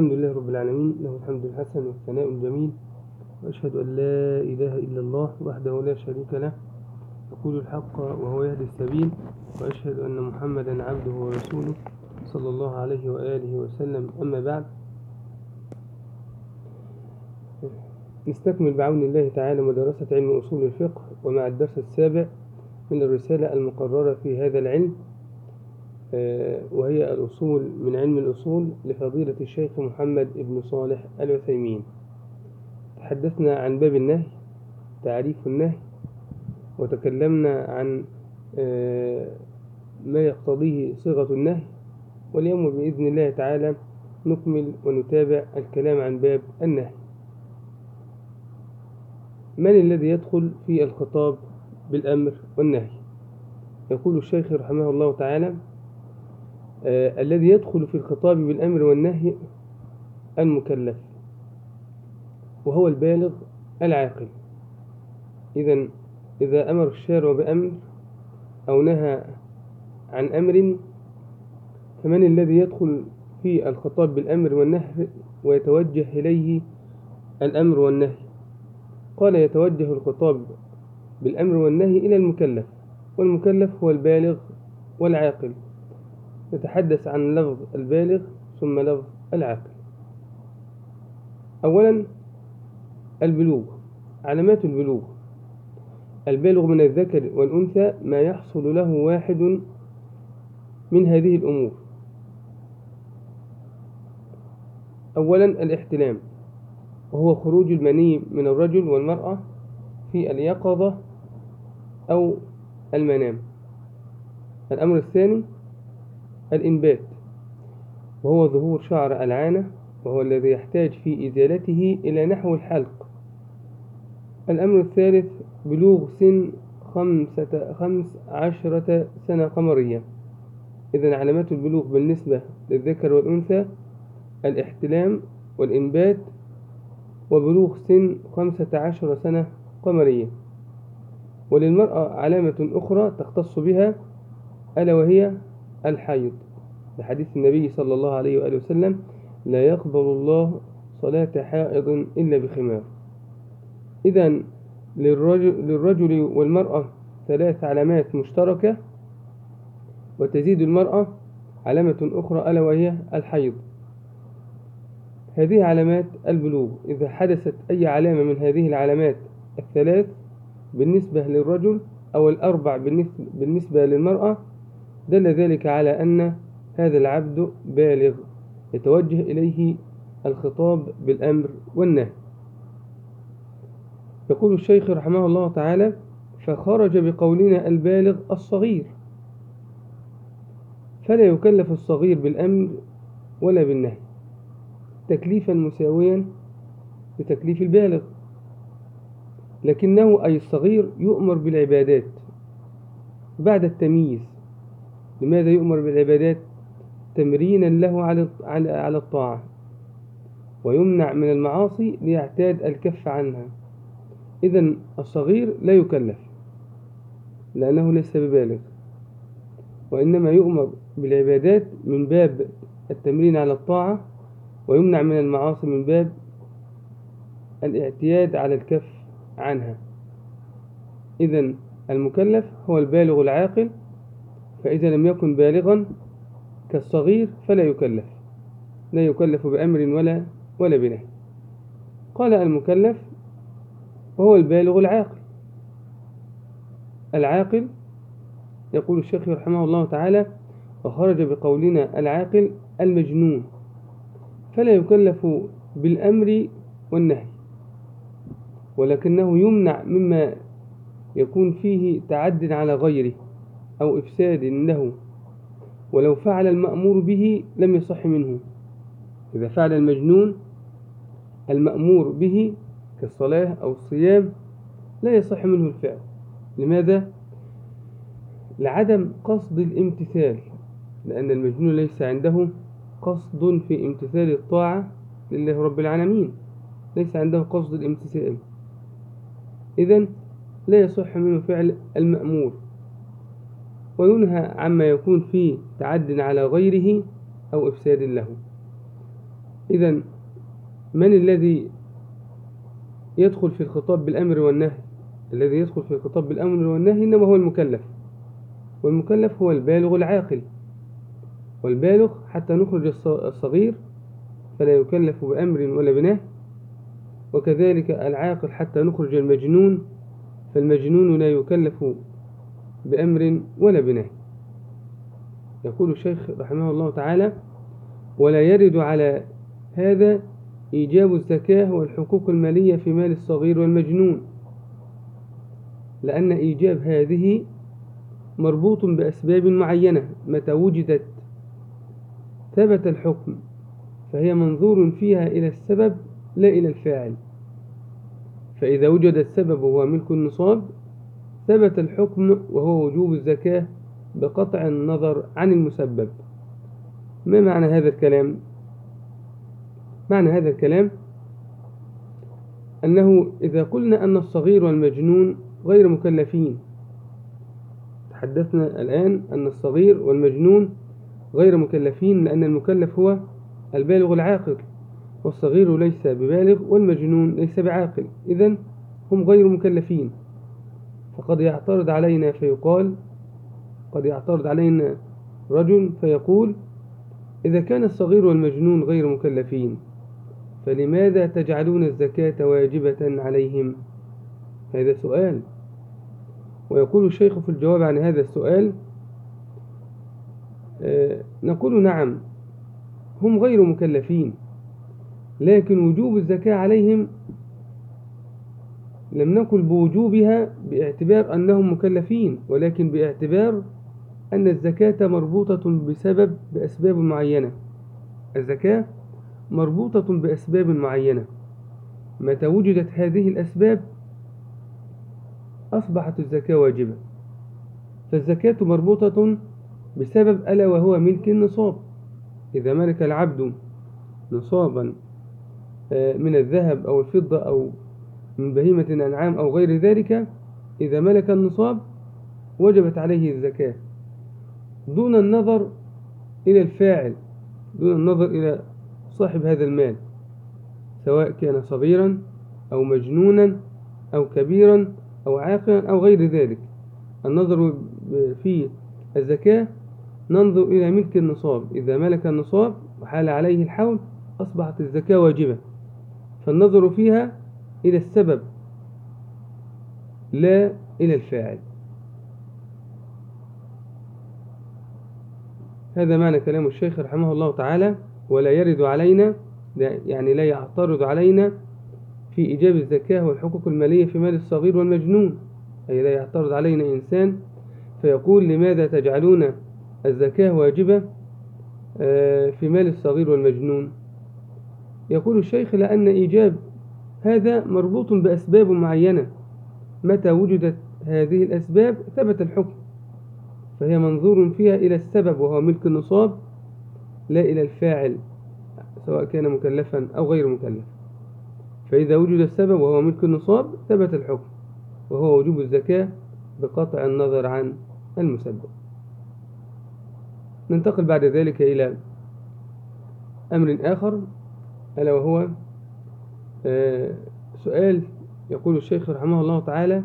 الحمد لله رب العالمين له الحمد الحسن والثناء الجميل وأشهد أن لا إله إلا الله وحده لا شريك له يقول الحق وهو يهدي السبيل وأشهد أن محمدا عبده ورسوله صلى الله عليه وآله وسلم. أما بعد نستكمل بعون الله تعالى مدرسة علم أصول الفقه ومع الدرس السابع من الرسالة المقررة في هذا العلم. وهي الأصول من علم الأصول لفضيلة الشيخ محمد بن صالح العثيمين. تحدثنا عن باب النهي تعريف النهي وتكلمنا عن ما يقتضيه صيغة النهي. واليوم بإذن الله تعالى نكمل ونتابع الكلام عن باب النهي. من الذي يدخل في الخطاب بالأمر والنهي؟ يقول الشيخ رحمه الله تعالى آه الذي يدخل في الخطاب بالأمر والنهي المكلف وهو البالغ العاقل. إذا إذا أمر الشارع بأمر أو نهى عن أمر فمن الذي يدخل في الخطاب بالأمر والنهي ويتوجه إليه الأمر والنهي؟ قال يتوجه الخطاب بالأمر والنهي إلى المكلف والمكلف هو البالغ والعاقل. نتحدث عن لفظ البالغ ثم لفظ العاقل. أولا البلوغ علامات البلوغ. البالغ من الذكر والأنثى ما يحصل له واحد من هذه الأمور. أولا الاحتلام. وهو خروج المني من الرجل والمرأة في اليقظة أو المنام. الأمر الثاني الإنبات وهو ظهور شعر العانة وهو الذي يحتاج في إزالته إلى نحو الحلق. الأمر الثالث بلوغ سن خمسة خمس عشرة سنة قمرية. إذا علامات البلوغ بالنسبة للذكر والأنثى الاحتلام والإنبات وبلوغ سن خمسة عشر سنة قمرية. وللمرأة علامة أخرى تختص بها ألا وهي الحيض. لحديث النبي صلى الله عليه وآله وسلم لا يقبل الله صلاة حائض إلا بخمار. إذا للرجل, للرجل والمرأة ثلاث علامات مشتركة وتزيد المرأة علامة أخرى ألا وهي الحيض. هذه علامات البلوغ. إذا حدثت أي علامة من هذه العلامات الثلاث بالنسبة للرجل أو الأربع بالنسبة للمرأة دل ذلك على أن هذا العبد بالغ يتوجه إليه الخطاب بالأمر والنهي. يقول الشيخ رحمه الله تعالى فخرج بقولنا البالغ الصغير فلا يكلف الصغير بالأمر ولا بالنهي. تكليفا مساويا لتكليف البالغ. لكنه أي الصغير يؤمر بالعبادات بعد التمييز. لماذا يؤمر بالعبادات تمرينا له على على الطاعة؟ ويمنع من المعاصي ليعتاد الكف عنها. إذا الصغير لا يكلف لأنه ليس ببالغ. وإنما يؤمر بالعبادات من باب التمرين على الطاعة ويمنع من المعاصي من باب الاعتياد على الكف عنها. إذا المكلف هو البالغ العاقل فإذا لم يكن بالغا كالصغير فلا يكلف لا يكلف بأمر ولا ولا بنهي. قال المكلف وهو البالغ العاقل. العاقل يقول الشيخ رحمه الله تعالى وخرج بقولنا العاقل المجنون فلا يكلف بالأمر والنهي. ولكنه يمنع مما يكون فيه تعد على غيره. أو إفساد له ولو فعل المأمور به لم يصح منه. إذا فعل المجنون المأمور به كالصلاة أو الصيام لا يصح منه الفعل. لماذا؟ لعدم قصد الامتثال لأن المجنون ليس عنده قصد في امتثال الطاعة لله رب العالمين. ليس عنده قصد الامتثال. إذا لا يصح منه فعل المأمور. وينهى عما يكون فيه تعد على غيره أو إفساد له. إذا من الذي يدخل في الخطاب بالأمر والنهي؟ الذي يدخل في الخطاب بالأمر والنهي إنما هو المكلف. والمكلف هو البالغ العاقل. والبالغ حتى نخرج الصغير فلا يكلف بأمر ولا بنهي. وكذلك العاقل حتى نخرج المجنون فالمجنون لا يكلف بأمر ولا بنهي. يقول الشيخ رحمه الله تعالى ولا يرد على هذا إيجاب الزكاة والحقوق المالية في مال الصغير والمجنون لأن إيجاب هذه مربوط بأسباب معينة متى وجدت ثبت الحكم فهي منظور فيها إلى السبب لا إلى الفاعل. فإذا وجد السبب وهو ملك النصاب ثبت الحكم وهو وجوب الزكاة بقطع النظر عن المسبب ما معنى هذا الكلام؟ معنى هذا الكلام أنه إذا قلنا أن الصغير والمجنون غير مكلفين تحدثنا الآن أن الصغير والمجنون غير مكلفين لأن المكلف هو البالغ العاقل والصغير ليس ببالغ والمجنون ليس بعاقل إذن هم غير مكلفين فقد يعترض علينا فيقال قد يعترض علينا رجل فيقول إذا كان الصغير والمجنون غير مكلفين فلماذا تجعلون الزكاة واجبة عليهم؟ هذا سؤال. ويقول الشيخ في الجواب عن هذا السؤال آه، نقول نعم هم غير مكلفين لكن وجوب الزكاة عليهم لم نقل بوجوبها باعتبار أنهم مكلفين ولكن باعتبار أن الزكاة مربوطة بسبب بأسباب معينة. الزكاة مربوطة بأسباب معينة. متى وجدت هذه الأسباب؟ أصبحت الزكاة واجبة. فالزكاة مربوطة بسبب ألا وهو ملك النصاب. إذا ملك العبد نصابا آه، من الذهب أو الفضة أو من بهيمة الأنعام أو غير ذلك إذا ملك النصاب وجبت عليه الزكاة. دون النظر إلى الفاعل دون النظر إلى صاحب هذا المال سواء كان صغيرا أو مجنونا أو كبيرا أو عاقلا أو غير ذلك. النظر في الزكاة ننظر إلى ملك النصاب. إذا ملك النصاب وحال عليه الحول أصبحت الزكاة واجبة. فالنظر فيها إلى السبب لا إلى الفاعل. هذا معنى كلام الشيخ رحمه الله تعالى ولا يرد علينا يعني لا يعترض علينا في إيجاب الزكاة والحقوق المالية في مال الصغير والمجنون. أي لا يعترض علينا إنسان فيقول لماذا تجعلون الزكاة واجبة آه، في مال الصغير والمجنون؟ يقول الشيخ لأن إيجاب هذا مربوط بأسباب معينة. متى وجدت هذه الأسباب؟ ثبت الحكم. فهي منظور فيها إلى السبب وهو ملك النصاب. لا إلى الفاعل سواء كان مكلفا أو غير مكلف. فإذا وجد السبب وهو ملك النصاب ثبت الحكم. وهو وجوب الزكاة بقطع النظر عن المسبب. ننتقل بعد ذلك إلى أمر آخر ألا وهو سؤال يقول الشيخ رحمه الله تعالى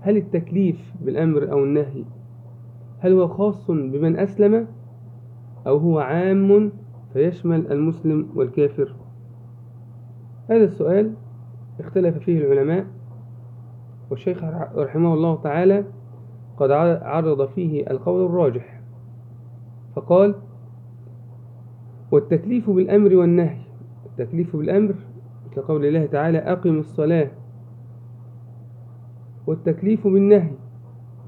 هل التكليف بالأمر أو النهي هل هو خاص بمن أسلم أو هو عام فيشمل المسلم والكافر؟ هذا السؤال اختلف فيه العلماء والشيخ رحمه الله تعالى قد عرض فيه القول الراجح فقال والتكليف بالأمر والنهي التكليف بالأمر مثل قول الله تعالى أقم الصلاة والتكليف بالنهي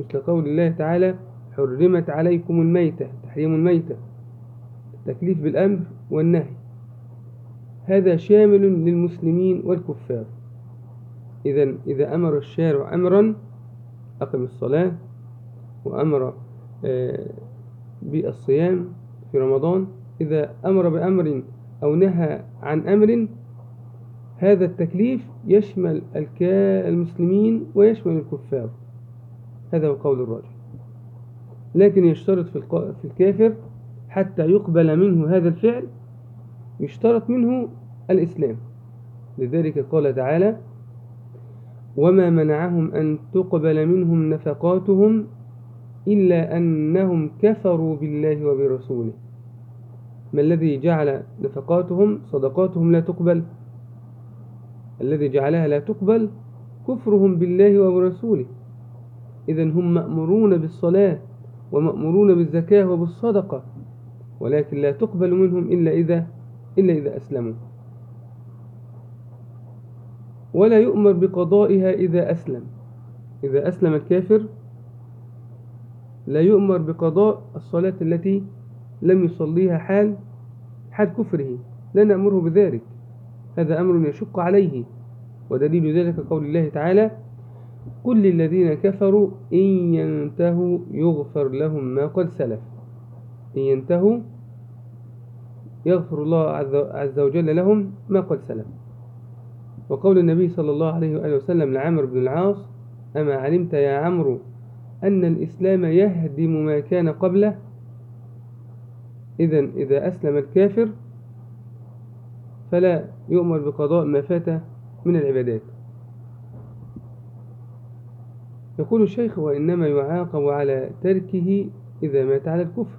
مثل قول الله تعالى حرمت عليكم الميتة تحريم الميتة التكليف بالأمر والنهي. هذا شامل للمسلمين والكفار. إذا إذا أمر الشارع أمرا أقم الصلاة وأمر آه، بالصيام في رمضان. إذا أمر بأمر أو نهى عن أمر هذا التكليف يشمل المسلمين ويشمل الكفار. هذا هو قول الراجل لكن يشترط في الكافر حتى يقبل منه هذا الفعل يشترط منه الإسلام. لذلك قال تعالى وما منعهم أن تقبل منهم نفقاتهم إلا أنهم كفروا بالله وبرسوله. ما الذي جعل نفقاتهم صدقاتهم لا تقبل؟ الذي جعلها لا تقبل كفرهم بالله وبرسوله. إذا هم مأمورون بالصلاة ومأمورون بالزكاة وبالصدقة ولكن لا تقبل منهم إلا إذا إلا إذا أسلموا. ولا يؤمر بقضائها إذا أسلم. إذا أسلم الكافر لا يؤمر بقضاء الصلاة التي لم يصليها حال حال كفره. لا نأمره بذلك. هذا أمر يشق عليه ودليل ذلك قول الله تعالى قل للذين كفروا إن ينتهوا يغفر لهم ما قد سلف. إن ينتهوا يغفر الله عز وجل لهم ما قد سلف. وقول النبي صلى الله عليه وآله وسلم لعمر بن العاص أما علمت يا عمرو أن الإسلام يهدم ما كان قبله؟ إذا إذا أسلم الكافر فلا يؤمر بقضاء ما فات من العبادات. يقول الشيخ وإنما يعاقب على تركه إذا مات على الكفر.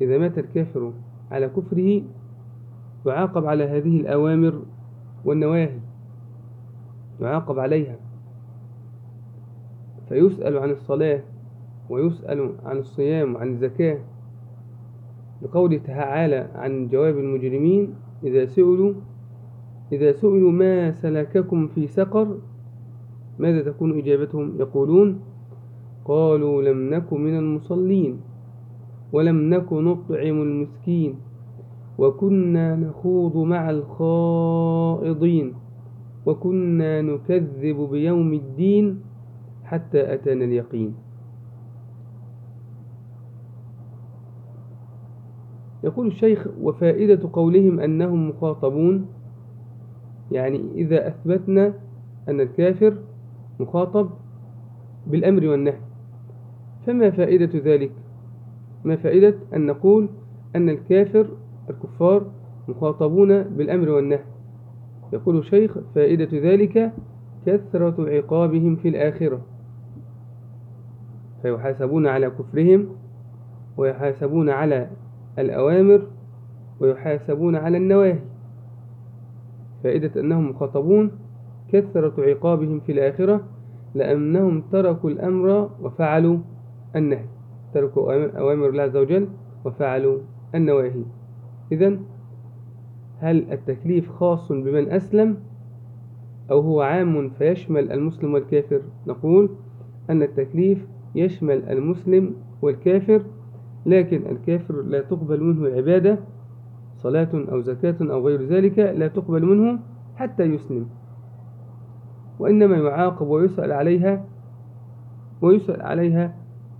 إذا مات الكافر على كفره يعاقب على هذه الأوامر والنواهي يعاقب عليها. فيسأل عن الصلاة ويسأل عن الصيام وعن الزكاة. لقوله تعالى عن جواب المجرمين إذا سئلوا إذا سئلوا ما سلككم في سقر ماذا تكون إجابتهم؟ يقولون قالوا لم نك من المصلين ولم نك نطعم المسكين وكنا نخوض مع الخائضين وكنا نكذب بيوم الدين حتى أتانا اليقين. يقول الشيخ وفائدة قولهم أنهم مخاطبون يعني إذا أثبتنا أن الكافر مخاطب بالأمر والنهي فما فائدة ذلك؟ ما فائدة أن نقول أن الكافر الكفار مخاطبون بالأمر والنهي؟ يقول الشيخ فائدة ذلك كثرة عقابهم في الآخرة فيحاسبون على كفرهم ويحاسبون على الأوامر ويحاسبون على النواهي. فائدة أنهم مخاطبون كثرة عقابهم في الآخرة لأنهم تركوا الأمر وفعلوا النهي. تركوا أوامر الله عز وجل وفعلوا النواهي. إذا هل التكليف خاص بمن أسلم أو هو عام فيشمل المسلم والكافر؟ نقول أن التكليف يشمل المسلم والكافر لكن الكافر لا تقبل منه عبادة صلاة أو زكاة أو غير ذلك لا تقبل منه حتى يسلم. وإنما يعاقب ويسأل عليها ويسأل عليها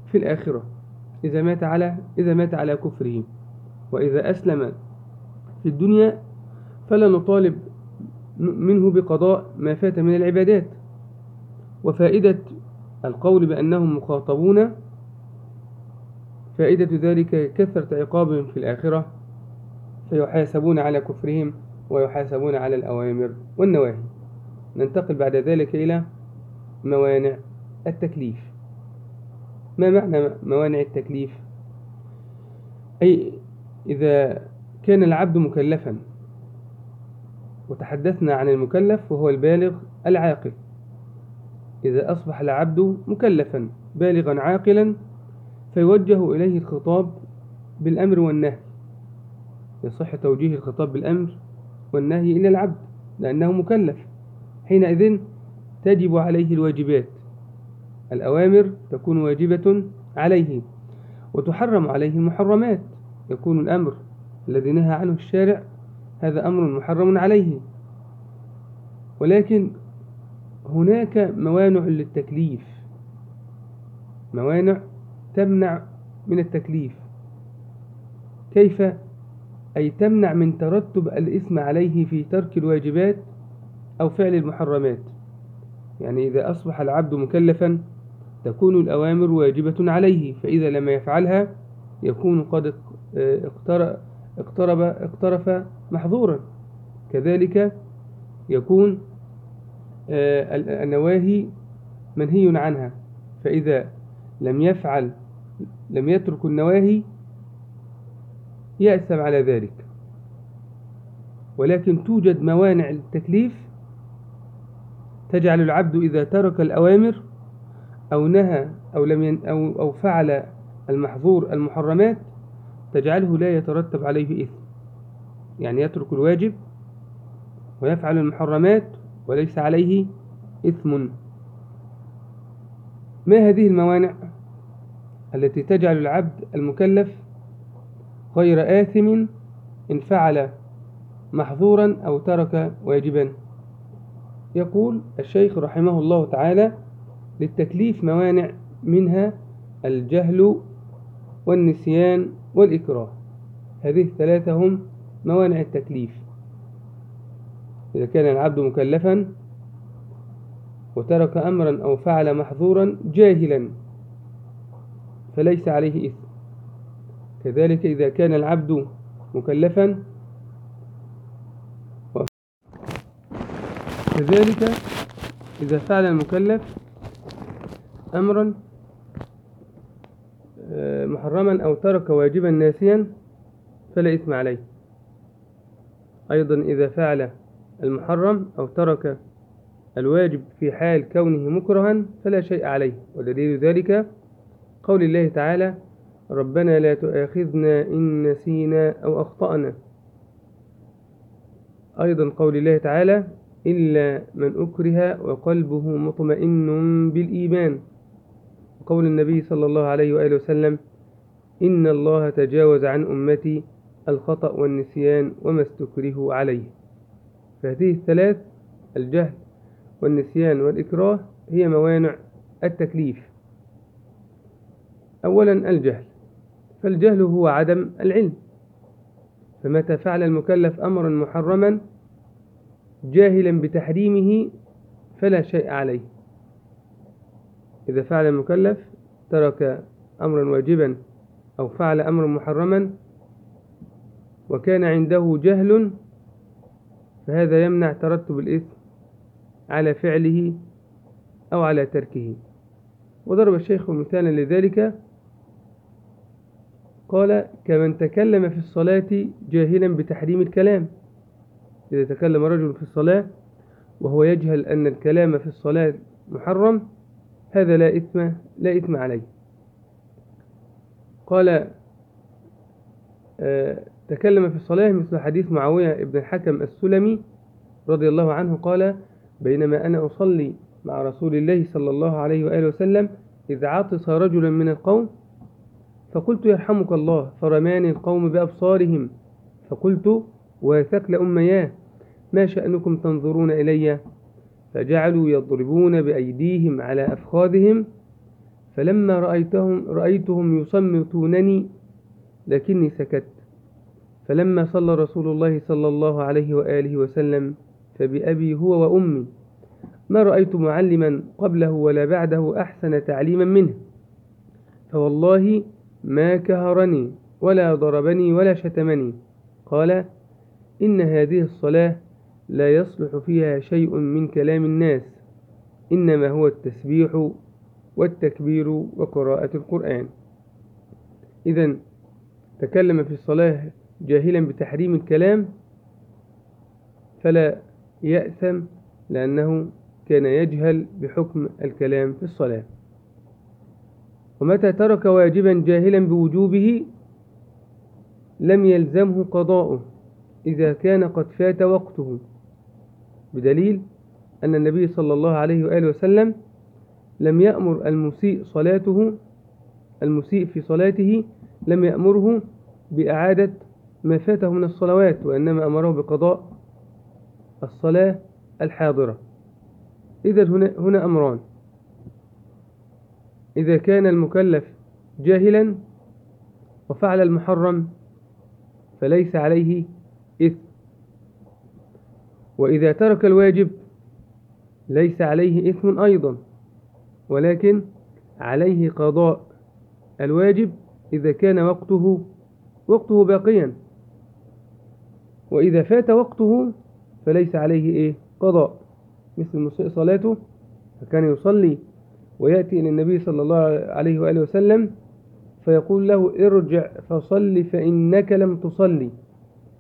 في الآخرة إذا مات على إذا مات على كفره وإذا أسلم في الدنيا فلا نطالب منه بقضاء ما فات من العبادات. وفائدة القول بأنهم مخاطبون فائدة ذلك كثرة عقابهم في الآخرة فيحاسبون على كفرهم ويحاسبون على الأوامر والنواهي. ننتقل بعد ذلك إلى موانع التكليف. ما معنى موانع التكليف؟ أي إذا كان العبد مكلفا وتحدثنا عن المكلف وهو البالغ العاقل. إذا أصبح العبد مكلفا بالغا عاقلا فيوجه إليه الخطاب بالأمر والنهي. يصح توجيه الخطاب بالأمر والنهي إلى العبد لأنه مكلف. حينئذ تجب عليه الواجبات. الأوامر تكون واجبة عليه وتحرم عليه المحرمات يكون الأمر الذي نهى عنه الشارع هذا أمر محرم عليه. ولكن هناك موانع للتكليف. موانع تمنع من التكليف. كيف؟ أي تمنع من ترتب الإثم عليه في ترك الواجبات أو فعل المحرمات. يعني إذا أصبح العبد مكلفا تكون الأوامر واجبة عليه فإذا لم يفعلها يكون قد اقترأ اقترب اقترف محظورا. كذلك يكون آه، النواهي منهي عنها. فإذا لم يفعل لم يترك النواهي يأسم على ذلك. ولكن توجد موانع التكليف تجعل العبد إذا ترك الأوامر أو نهى أو, لم ين أو, أو فعل المحظور المحرمات تجعله لا يترتب عليه إثم. يعني يترك الواجب ويفعل المحرمات وليس عليه إثم. ما هذه الموانع؟ التي تجعل العبد المكلف غير آثم إن فعل محظورا أو ترك واجبا. يقول الشيخ رحمه الله تعالى للتكليف موانع منها الجهل والنسيان والإكراه. هذه الثلاثة هم موانع التكليف. إذا كان العبد مكلفا وترك أمرا أو فعل محظورا جاهلا فليس عليه إثم. كذلك إذا كان العبد مكلفا كذلك إذا فعل المكلف أمرا آه، محرما أو ترك واجبا ناسيا فلا إثم عليه. أيضا إذا فعل المحرم أو ترك الواجب في حال كونه مكرها فلا شيء عليه. ودليل ذلك قول الله تعالى ربنا لا تؤاخذنا إن نسينا أو أخطأنا. أيضا قول الله تعالى إلا من أكره وقلبه مطمئن بالإيمان. وقول النبي صلى الله عليه وآله وسلم إن الله تجاوز عن أمتي الخطأ والنسيان وما استكره عليه. فهذه الثلاث الجهل والنسيان والإكراه هي موانع التكليف. أولا الجهل فالجهل هو عدم العلم. فمتى فعل المكلف أمرا محرما جاهلا بتحريمه فلا شيء عليه. إذا فعل المكلف ترك أمرا واجبا أو فعل أمرا محرما وكان عنده جهل فهذا يمنع ترتب الإثم على فعله أو على تركه. وضرب الشيخ مثالا لذلك قال كمن تكلم في الصلاة جاهلا بتحريم الكلام. إذا تكلم رجل في الصلاة وهو يجهل أن الكلام في الصلاة محرم هذا لا إثم لا إثم عليه. قال آه، تكلم في الصلاة مثل حديث معاوية بن الحكم السلمي رضي الله عنه قال بينما أنا أصلي مع رسول الله صلى الله عليه وآله وسلم إذ عطس رجلا من القوم فقلت يرحمك الله فرماني القوم بأبصارهم. فقلت وثكل أمياه ما شأنكم تنظرون إلي؟ فجعلوا يضربون بأيديهم على أفخاذهم. فلما رأيتهم, رأيتهم يصمتونني لكني سكت. فلما صلى رسول الله صلى الله عليه وآله وسلم فبأبي هو وأمي. ما رأيت معلما قبله ولا بعده أحسن تعليما منه. فوالله ما كهرني ولا ضربني ولا شتمني. قال إن هذه الصلاة لا يصلح فيها شيء من كلام الناس إنما هو التسبيح والتكبير وقراءة القرآن. إذا تكلم في الصلاة جاهلا بتحريم الكلام فلا يأثم لأنه كان يجهل بحكم الكلام في الصلاة. ومتى ترك واجبا جاهلا بوجوبه لم يلزمه قضاؤه إذا كان قد فات وقته. بدليل أن النبي صلى الله عليه وآله وسلم لم يأمر المسيء صلاته المسيء في صلاته لم يأمره بإعادة ما فاته من الصلوات وإنما أمره بقضاء الصلاة الحاضرة. إذا هنا, هنا أمران. إذا كان المكلف جاهلا وفعل المحرم فليس عليه إثم. وإذا ترك الواجب ليس عليه إثم أيضا ولكن عليه قضاء الواجب إذا كان وقته وقته باقيا. وإذا فات وقته فليس عليه إيه؟ قضاء. مثل صلاته فكان يصلي ويأتي إلى النبي صلى الله عليه وآله وسلم فيقول له ارجع فصل فإنك لم تصلي.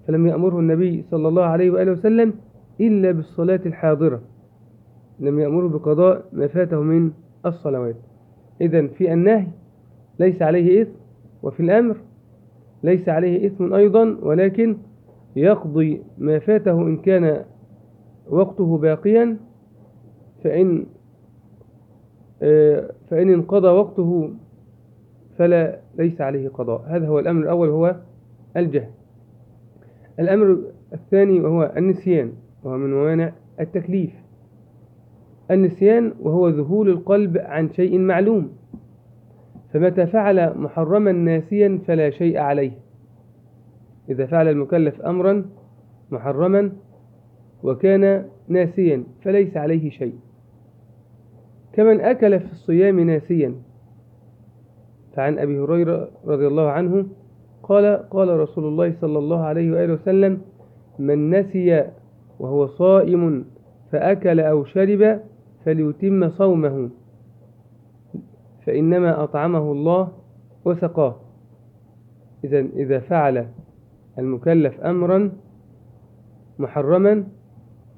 فلم يأمره النبي صلى الله عليه وآله وسلم إلا بالصلاة الحاضرة. لم يأمره بقضاء ما فاته من الصلوات. إذا في النهي ليس عليه إثم وفي الأمر ليس عليه إثم أيضا ولكن يقضي ما فاته إن كان وقته باقيا فإن فإن انقضى وقته فلا ليس عليه قضاء. هذا هو الأمر الأول هو الجهل. الأمر الثاني وهو النسيان وهو من موانع التكليف. النسيان وهو ذهول القلب عن شيء معلوم. فمتى فعل محرما ناسيا فلا شيء عليه. إذا فعل المكلف أمرا محرما وكان ناسيا فليس عليه شيء. كمن أكل في الصيام ناسيا. فعن أبي هريرة رضي الله عنه قال قال رسول الله صلى الله عليه وآله وسلم من نسي وهو صائم فأكل أو شرب فليتم صومه فإنما أطعمه الله وسقاه. إذا إذا فعل المكلف أمرا محرما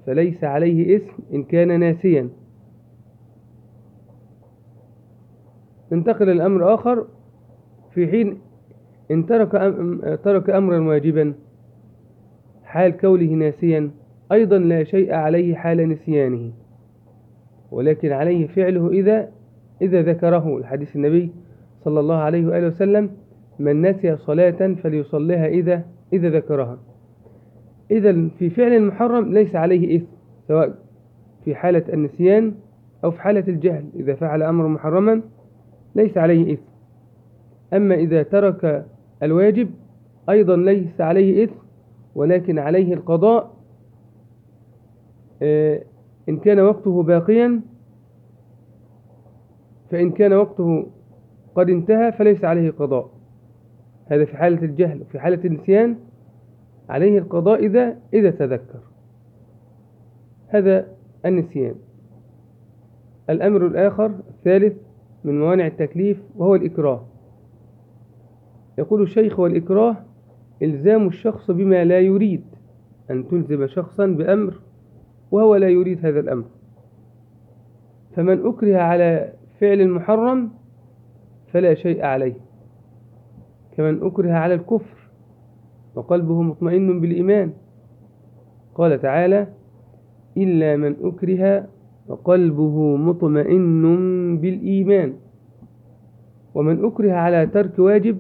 فليس عليه اسم إن كان ناسيا. ننتقل الأمر آخر في حين إن ترك, ترك أمرا واجبا حال كونه ناسيا أيضا لا شيء عليه حال نسيانه. ولكن عليه فعله إذا إذا ذكره الحديث النبي صلى الله عليه وآله وسلم من نسي صلاة فليصليها إذا إذا ذكرها. إذا في فعل المحرم ليس عليه إثم سواء في حالة النسيان أو في حالة الجهل إذا فعل أمر محرما ليس عليه إثم. أما إذا ترك الواجب أيضا ليس عليه إثم ولكن عليه القضاء آه، إن كان وقته باقيا فإن كان وقته قد انتهى فليس عليه قضاء. هذا في حالة الجهل وفي حالة النسيان عليه القضاء إذا إذا تذكر. هذا النسيان. الأمر الآخر الثالث من موانع التكليف وهو الإكراه. يقول الشيخ والإكراه إلزام الشخص بما لا يريد أن تلزم شخصا بأمر وهو لا يريد هذا الأمر. فمن أكره على فعل المحرم فلا شيء عليه. كمن أكره على الكفر وقلبه مطمئن بالإيمان. قال تعالى إلا من أكره وقلبه مطمئن بالإيمان. ومن أكره على ترك واجب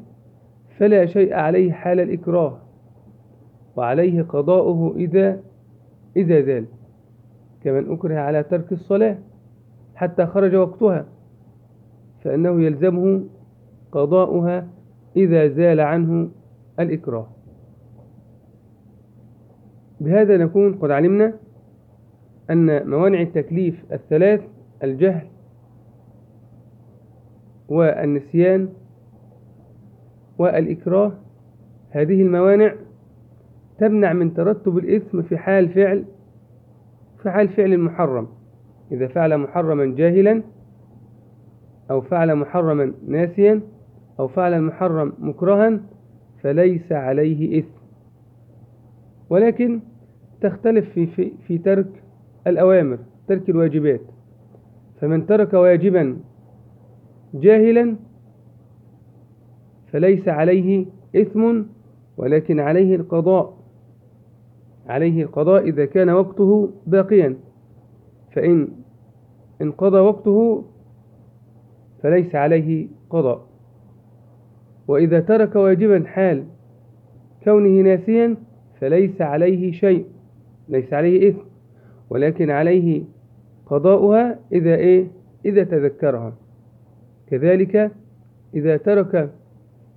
فلا شيء عليه حال الإكراه وعليه قضاؤه إذا إذا زال. كمن أكره على ترك الصلاة حتى خرج وقتها فإنه يلزمه قضاؤها إذا زال عنه الإكراه. بهذا نكون قد علمنا أن موانع التكليف الثلاث الجهل والنسيان والإكراه هذه الموانع تمنع من ترتب الإثم في حال فعل في حال فعل المحرم إذا فعل محرما جاهلا أو فعل محرما ناسيا أو فعل المحرم مكرها فليس عليه إثم. ولكن تختلف في, في, في ترك الأوامر ترك الواجبات. فمن ترك واجبا جاهلا فليس عليه إثم ولكن عليه القضاء. عليه القضاء إذا كان وقته باقيا. فإن انقضى وقته فليس عليه قضاء. وإذا ترك واجبا حال كونه ناسيا فليس عليه شيء ليس عليه إثم. ولكن عليه قضاؤها إذا إيه؟ إذا تذكرها. كذلك إذا ترك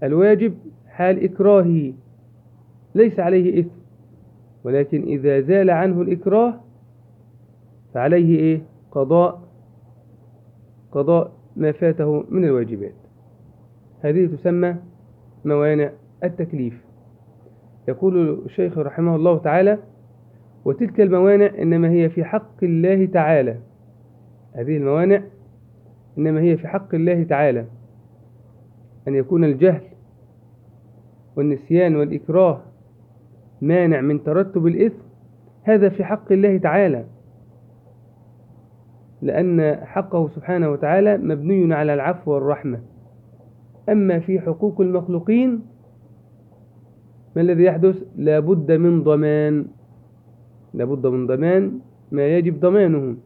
الواجب حال إكراهه ليس عليه إثم. ولكن إذا زال عنه الإكراه فعليه إيه؟ قضاء قضاء ما فاته من الواجبات. هذه تسمى موانع التكليف. يقول الشيخ رحمه الله تعالى وتلك الموانع إنما هي في حق الله تعالى. هذه الموانع إنما هي في حق الله تعالى. أن يكون الجهل والنسيان والإكراه مانع من ترتب الإثم هذا في حق الله تعالى. لأن حقه سبحانه وتعالى مبني على العفو والرحمة. أما في حقوق المخلوقين ما الذي يحدث؟ لابد من ضمان. لابد من ضمان ما يجب ضمانه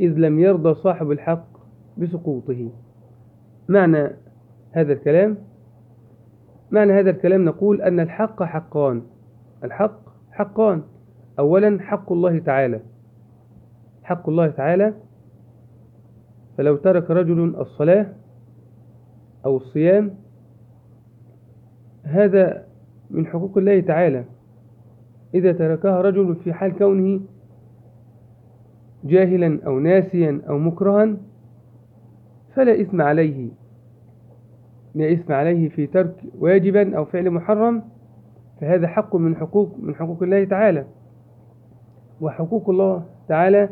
إذ لم يرضى صاحب الحق بسقوطه. معنى هذا الكلام؟ معنى هذا الكلام نقول أن الحق حقان. الحق حقان. أولا حق الله تعالى. حق الله تعالى. فلو ترك رجل الصلاة أو الصيام هذا من حقوق الله تعالى. إذا تركها رجل في حال كونه جاهلا أو ناسيا أو مكرها فلا إثم عليه. لا إثم عليه في ترك واجبا أو فعل محرم فهذا حق من حقوق من حقوق الله تعالى. وحقوق الله تعالى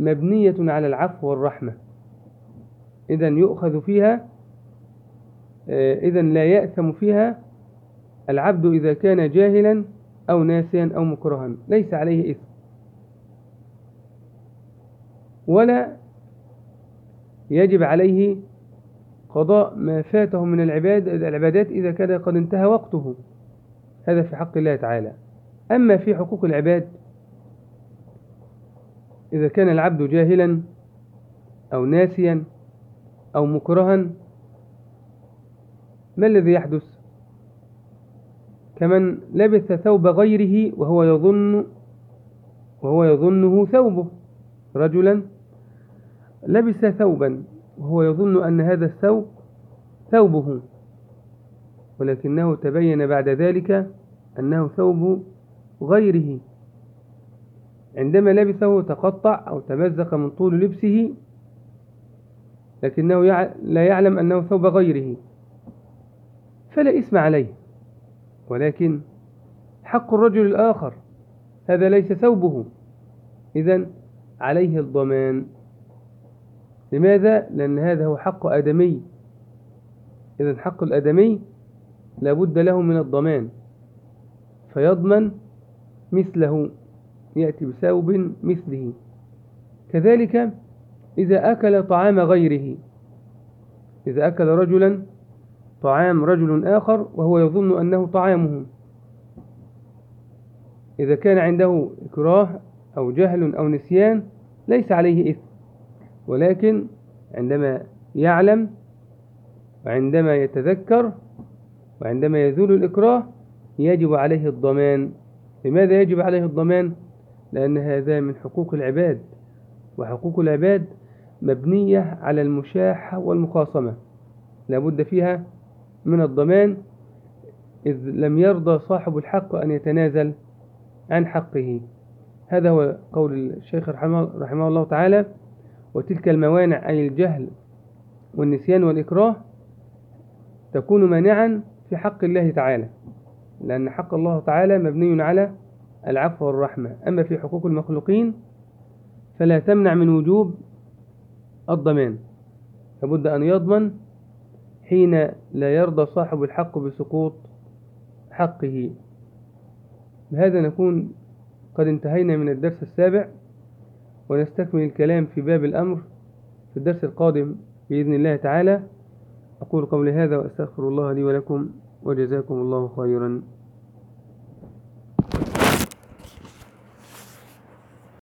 مبنية على العفو والرحمة. إذا يؤخذ فيها إذا لا يأثم فيها العبد إذا كان جاهلا أو ناسيا أو مكرها. ليس عليه إثم. ولا يجب عليه قضاء ما فاته من العباد العبادات إذا كان قد انتهى وقته. هذا في حق الله تعالى. أما في حقوق العباد إذا كان العبد جاهلا أو ناسيا أو مكرها ما الذي يحدث؟ كمن لبث ثوب غيره وهو يظن وهو يظنه ثوبه. رجلا لبس ثوبا وهو يظن أن هذا الثوب ثوبه ولكنه تبين بعد ذلك أنه ثوب غيره. عندما لبسه تقطع أو تمزق من طول لبسه لكنه لا يعلم أنه ثوب غيره فلا إثم عليه. ولكن حق الرجل الآخر هذا ليس ثوبه. إذا عليه الضمان. لماذا؟ لأن هذا هو حق آدمي. إذا حق الآدمي لابد له من الضمان. فيضمن مثله يأتي بثوب مثله. كذلك إذا أكل طعام غيره إذا أكل رجلا طعام رجل آخر وهو يظن أنه طعامه. إذا كان عنده إكراه أو جهل أو نسيان ليس عليه إثم ولكن عندما يعلم وعندما يتذكر وعندما يزول الإكراه يجب عليه الضمان. لماذا يجب عليه الضمان؟ لأن هذا من حقوق العباد وحقوق العباد مبنية على المشاحة والمخاصمة. لابد فيها من الضمان إذ لم يرضى صاحب الحق أن يتنازل عن حقه. هذا هو قول الشيخ رحمه, رحمه الله تعالى. وتلك الموانع أي الجهل والنسيان والإكراه تكون مانعا في حق الله تعالى لأن حق الله تعالى مبني على العفو والرحمة. أما في حقوق المخلوقين فلا تمنع من وجوب الضمان. لابد أن يضمن حين لا يرضى صاحب الحق بسقوط حقه. بهذا نكون قد انتهينا من الدرس السابع ونستكمل الكلام في باب الأمر في الدرس القادم بإذن الله تعالى. أقول قولي هذا وأستغفر الله لي ولكم وجزاكم الله خيرا.